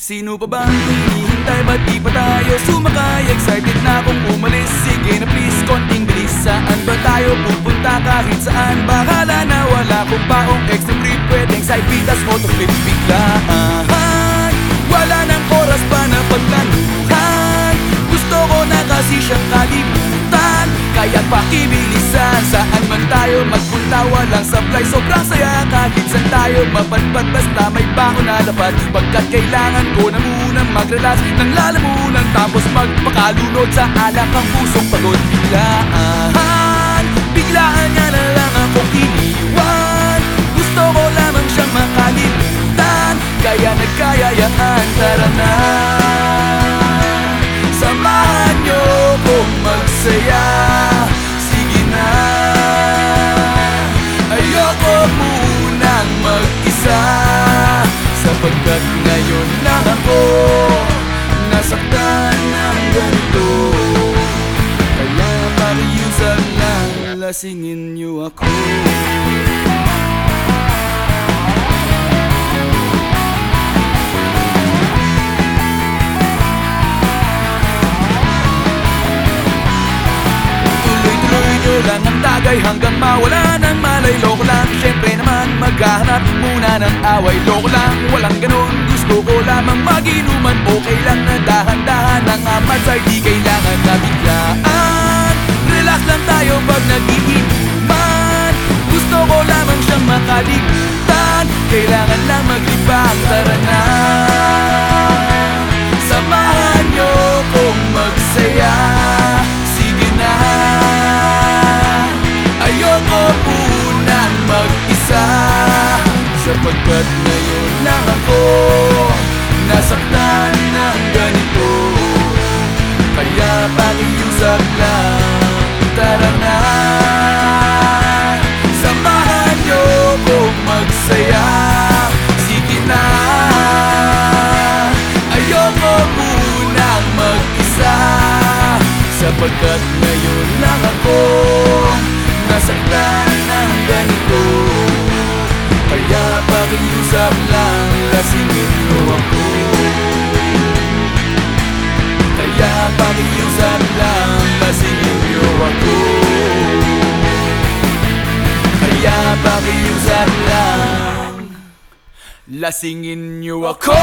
Sino pa bang hinihintay? Ba't di pa tayo sumakay? Excited na akong umalis. Sige na please, konting bilis. Saan ba tayo pupunta? Kahit saan? Bahala na. Wala kong paong extra trip. Pwedeng side pitas, autoflip biglaan Wala nang oras pa na paglanuhan Gusto ko na kasi siyang kalimutan. Kaya pakibilisan Saan man tayo magpunta Walang supply Sobrang saya. Kahit saan tayo mapadpad Basta may bako na lapat Pagkat kailangan ko na muna mag-relax Nang lalamunan Tapos magpakalunod Sa alak ang pusong pagod. Biglaan Biglaan niya na lang akong iniwan. Gusto ko lamang siyang makalimutan Kaya nagkayayaan Tara na ngayon lang ako Nasaktan ng ganito. Kaya pakiusap lang Lasingin niyo ako. Lang ang tagay hanggang mawala ng malay. Loko lang, syempre naman maghahanap muna ng away. Loko lang, walang ganun Ko lamang maginuman Okay lang na dahan-dahan Ang amasay di kailangan na biglaan. Relax lang tayo pag nag-iinuman. Gusto ko lamang siyang makalimutan Kailangan lang maglibang Tara na. Samahan niyo kong magsaya. Sige na. Ayoko munang mag-isa Sapagkat ngayon lang ako Nasaktan ng ganito. Kaya pakiusap lang Tara na. Samahan niyo kong magsaya. Sige na. Ayoko munang mag-isa. Sapagkat ngayon lang ako Nasaktan ng ganito. Kaya pakiusap lang Lasingin mo ako Kaya pakiusap lang Lasingin niyo ako Kaya pakiusap lang Lasingin niyo ako